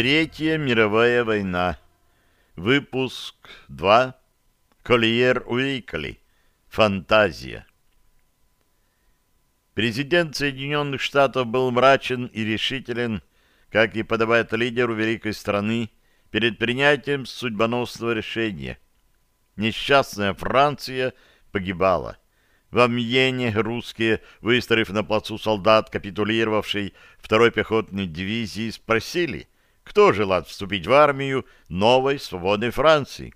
Третья мировая война. Выпуск 2. Колlier Уикли. Фантазия. Президент Соединенных Штатов был мрачен и решителен, как и подобает лидеру великой страны, перед принятием судьбоносного решения. Несчастная Франция погибала. В Амьене русские, выстроив на плацу солдат, капитулировавшей второй пехотной дивизии, спросили, кто желает вступить в армию новой свободной Франции.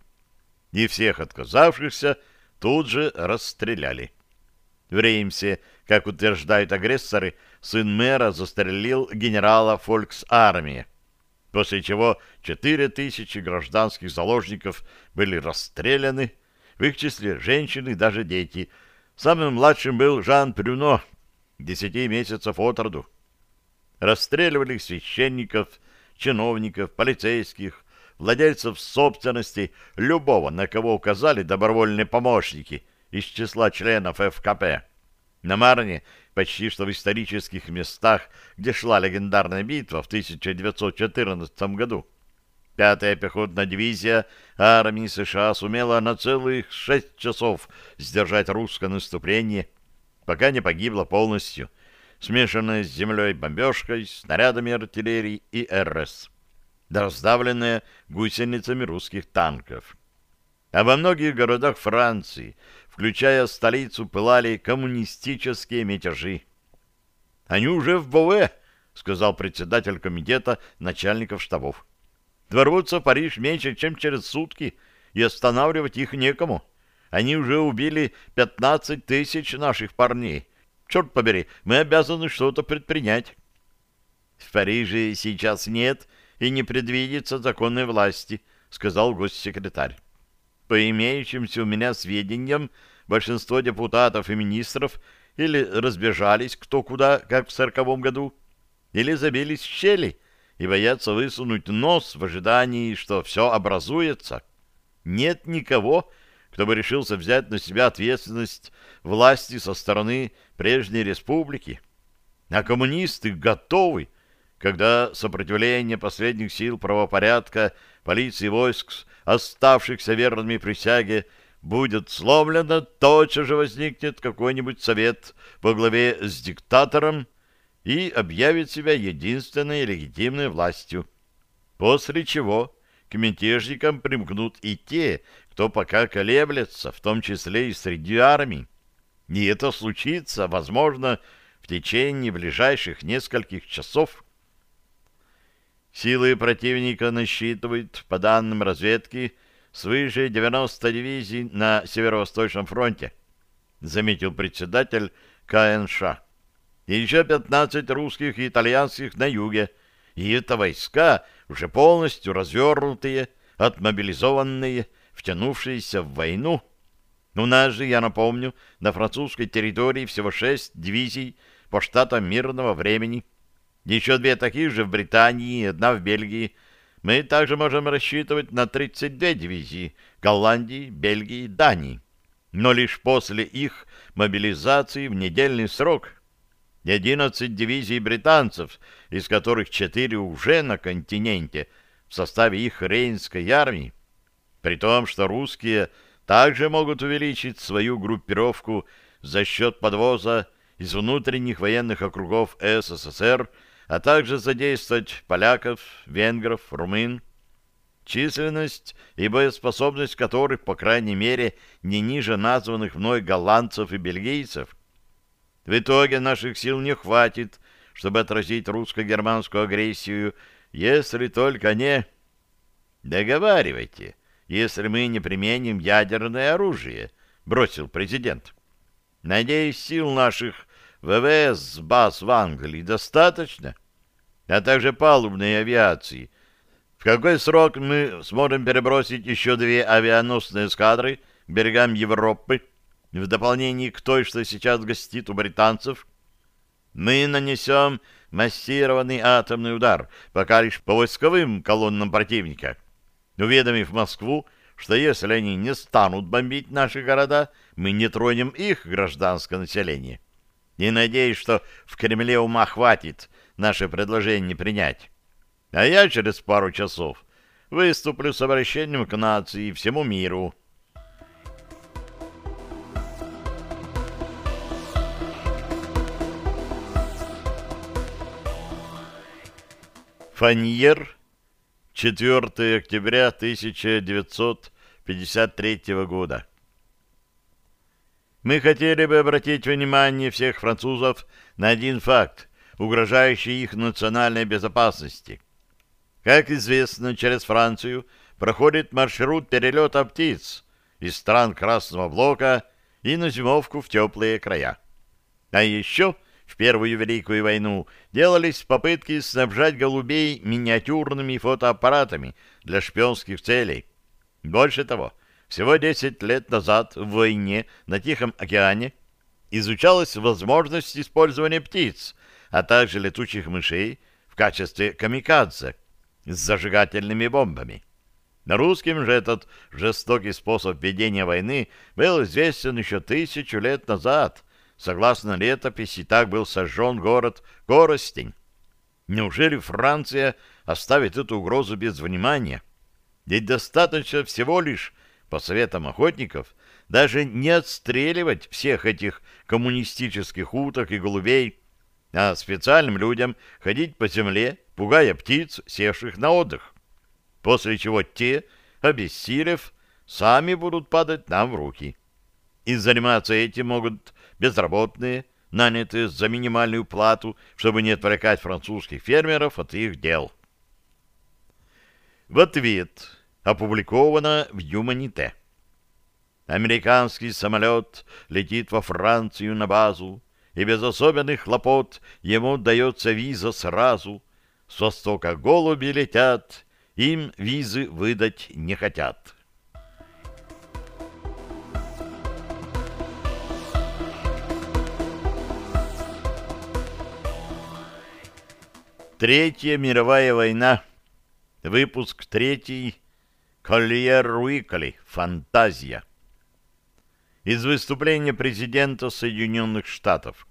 И всех отказавшихся тут же расстреляли. В Реймсе, как утверждают агрессоры, сын мэра застрелил генерала фольксармии, после чего четыре тысячи гражданских заложников были расстреляны, в их числе женщины и даже дети. Самым младшим был Жан Прюно, десяти месяцев от роду. Расстреливали священников, чиновников, полицейских, владельцев собственности, любого, на кого указали добровольные помощники из числа членов ФКП. На Марне, почти что в исторических местах, где шла легендарная битва в 1914 году, Пятая пехотная дивизия армии США сумела на целых шесть часов сдержать русское наступление, пока не погибла полностью – смешанная с землей бомбежкой, снарядами артиллерии и РС, раздавленная гусеницами русских танков. А во многих городах Франции, включая столицу, пылали коммунистические мятежи. «Они уже в Бове», — сказал председатель комитета начальников штабов. «Дворвутся в Париж меньше, чем через сутки, и останавливать их некому. Они уже убили 15 тысяч наших парней» Черт побери, мы обязаны что-то предпринять. В Париже сейчас нет и не предвидится законной власти, сказал госсекретарь. По имеющимся у меня сведениям, большинство депутатов и министров или разбежались кто куда, как в сороковом году, или забились в щели и боятся высунуть нос в ожидании, что все образуется. Нет никого, кто бы решился взять на себя ответственность власти со стороны прежней республики. А коммунисты готовы, когда сопротивление последних сил правопорядка, полиции войск, оставшихся верными присяге, будет сломлено, тотчас же возникнет какой-нибудь совет во главе с диктатором и объявит себя единственной легитимной властью. После чего к мятежникам примкнут и те, кто пока колеблется, в том числе и среди армий. И это случится, возможно, в течение ближайших нескольких часов. Силы противника насчитывают, по данным разведки, свыше 90 дивизий на Северо-Восточном фронте, заметил председатель КНШ. И еще 15 русских и итальянских на юге. И это войска, уже полностью развернутые, отмобилизованные, втянувшиеся в войну. У нас же, я напомню, на французской территории всего шесть дивизий по штатам мирного времени. Еще две таких же в Британии одна в Бельгии. Мы также можем рассчитывать на 32 дивизии Голландии, Бельгии, Дании. Но лишь после их мобилизации в недельный срок. 11 дивизий британцев, из которых 4 уже на континенте, в составе их Рейнской армии при том, что русские также могут увеличить свою группировку за счет подвоза из внутренних военных округов СССР, а также задействовать поляков, венгров, румын, численность и боеспособность которых, по крайней мере, не ниже названных мной голландцев и бельгийцев. В итоге наших сил не хватит, чтобы отразить русско-германскую агрессию, если только не... Договаривайте если мы не применим ядерное оружие, — бросил президент. Надеюсь, сил наших ВВС баз в Англии достаточно, а также палубной авиации. В какой срок мы сможем перебросить еще две авианосные эскадры к берегам Европы, в дополнение к той, что сейчас гостит у британцев? Мы нанесем массированный атомный удар, пока лишь по войсковым колоннам противника — уведомив Москву, что если они не станут бомбить наши города, мы не тронем их гражданское население. И надеюсь, что в Кремле ума хватит наше предложение принять. А я через пару часов выступлю с обращением к нации и всему миру. Фаньер, 4 октября 1953 года. Мы хотели бы обратить внимание всех французов на один факт, угрожающий их национальной безопасности. Как известно, через Францию проходит маршрут перелета птиц из стран Красного Блока и на зимовку в теплые края. А еще в Первую Великую войну делались попытки снабжать голубей миниатюрными фотоаппаратами для шпионских целей. Больше того, всего 10 лет назад в войне на Тихом океане изучалась возможность использования птиц, а также летучих мышей в качестве камикадзе с зажигательными бомбами. На русским же этот жестокий способ ведения войны был известен еще тысячу лет назад, Согласно летописи, так был сожжен город Коростень. Неужели Франция оставит эту угрозу без внимания? Ведь достаточно всего лишь, по советам охотников, даже не отстреливать всех этих коммунистических уток и голубей, а специальным людям ходить по земле, пугая птиц, севших на отдых. После чего те, обессилев, сами будут падать нам в руки. И заниматься этим могут безработные, нанятые за минимальную плату, чтобы не отвлекать французских фермеров от их дел. В ответ опубликовано в Юманите. Американский самолет летит во Францию на базу, и без особенных хлопот ему дается виза сразу. С востока голуби летят, им визы выдать не хотят. Третья мировая война. Выпуск третий. Коллиер Уикли. Фантазия. Из выступления президента Соединенных Штатов.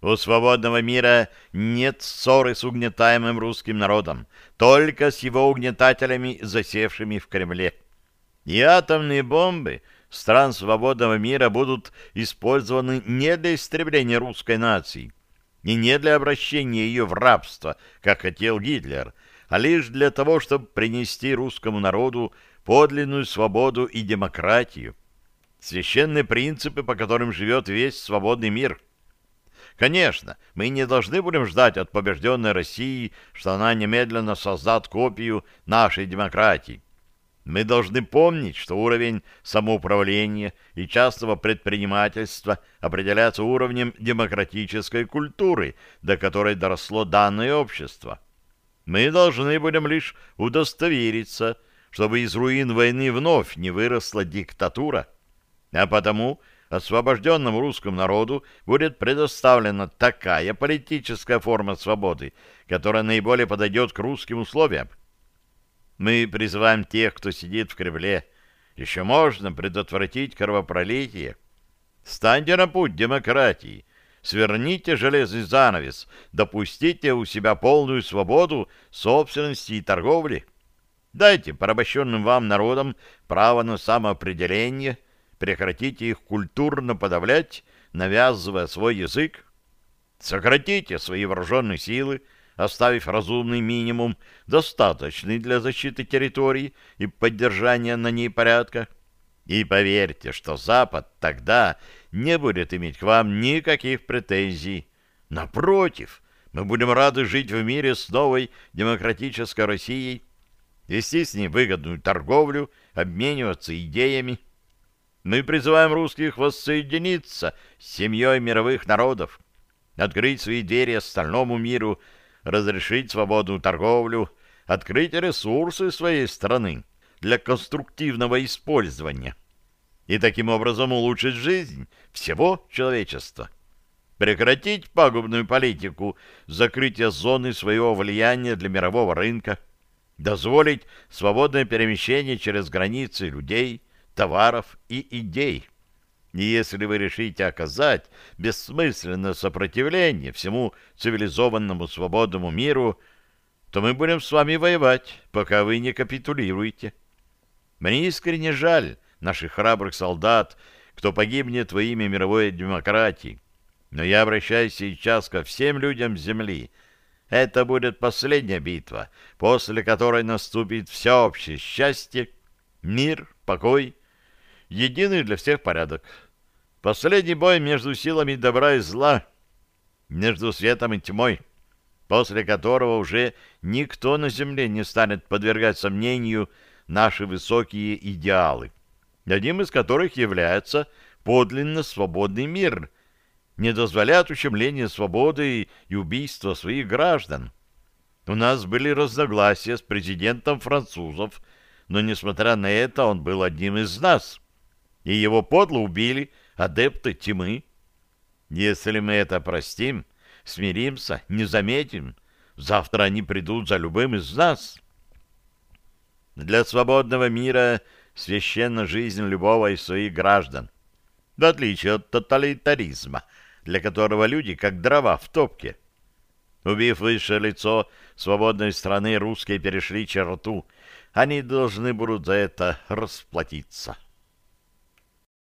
У свободного мира нет ссоры с угнетаемым русским народом, только с его угнетателями, засевшими в Кремле. И атомные бомбы стран свободного мира будут использованы не для истребления русской нации, и не для обращения ее в рабство, как хотел Гитлер, а лишь для того, чтобы принести русскому народу подлинную свободу и демократию, священные принципы, по которым живет весь свободный мир. Конечно, мы не должны будем ждать от побежденной России, что она немедленно создаст копию нашей демократии. Мы должны помнить, что уровень самоуправления и частного предпринимательства определяется уровнем демократической культуры, до которой доросло данное общество. Мы должны будем лишь удостовериться, чтобы из руин войны вновь не выросла диктатура, а потому освобожденному русскому народу будет предоставлена такая политическая форма свободы, которая наиболее подойдет к русским условиям, мы призываем тех, кто сидит в Кремле. Еще можно предотвратить кровопролитие. Станьте на путь демократии. Сверните железный занавес. Допустите у себя полную свободу собственности и торговли. Дайте порабощенным вам народам право на самоопределение. Прекратите их культурно подавлять, навязывая свой язык. Сократите свои вооруженные силы, оставив разумный минимум, достаточный для защиты территории и поддержания на ней порядка. И поверьте, что Запад тогда не будет иметь к вам никаких претензий. Напротив, мы будем рады жить в мире с новой демократической Россией, вести с ней выгодную торговлю, обмениваться идеями. Мы призываем русских воссоединиться с семьей мировых народов, открыть свои двери остальному миру разрешить свободную торговлю, открыть ресурсы своей страны для конструктивного использования и таким образом улучшить жизнь всего человечества. Прекратить пагубную политику закрытия зоны своего влияния для мирового рынка, дозволить свободное перемещение через границы людей, товаров и идей. И если вы решите оказать бессмысленное сопротивление всему цивилизованному свободному миру, то мы будем с вами воевать, пока вы не капитулируете. Мне искренне жаль наших храбрых солдат, кто погибнет во имя мировой демократии. Но я обращаюсь сейчас ко всем людям Земли. Это будет последняя битва, после которой наступит всеобщее счастье, мир, покой, единый для всех порядок. Последний бой между силами добра и зла, между светом и тьмой, после которого уже никто на земле не станет подвергать сомнению наши высокие идеалы, одним из которых является подлинно свободный мир, не дозволяет ущемления свободы и убийства своих граждан. У нас были разногласия с президентом французов, но, несмотря на это, он был одним из нас, и его подло убили адепты тьмы. Если мы это простим, смиримся, не заметим, завтра они придут за любым из нас. Для свободного мира священна жизнь любого из своих граждан, в отличие от тоталитаризма, для которого люди как дрова в топке. Убив высшее лицо свободной страны, русские перешли черту. Они должны будут за это расплатиться.